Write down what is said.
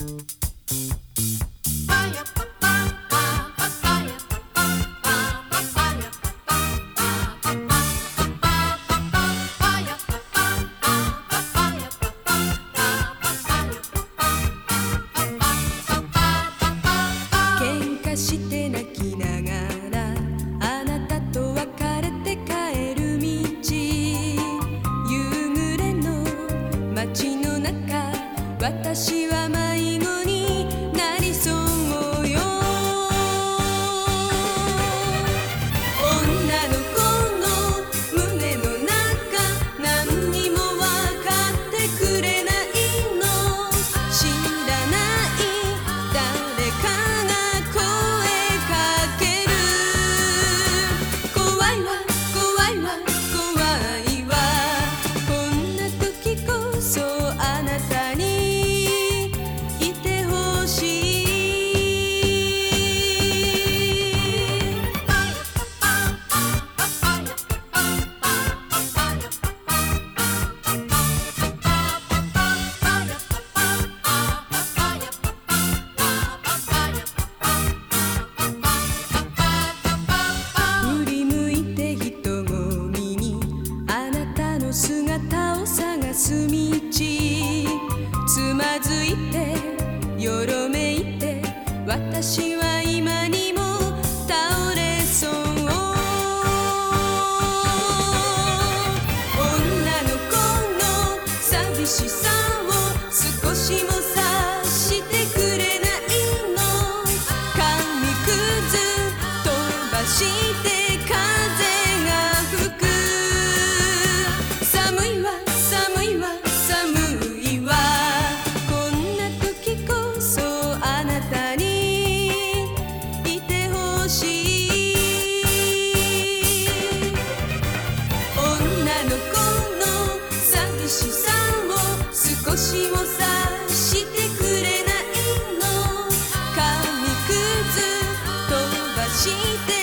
喧嘩して泣きながら私は迷子して風が吹く寒いわ寒いわ寒いわこんな時こそあなたにいてほしい。女の子の寂しさを少しも察してくれないの。紙くず飛ばして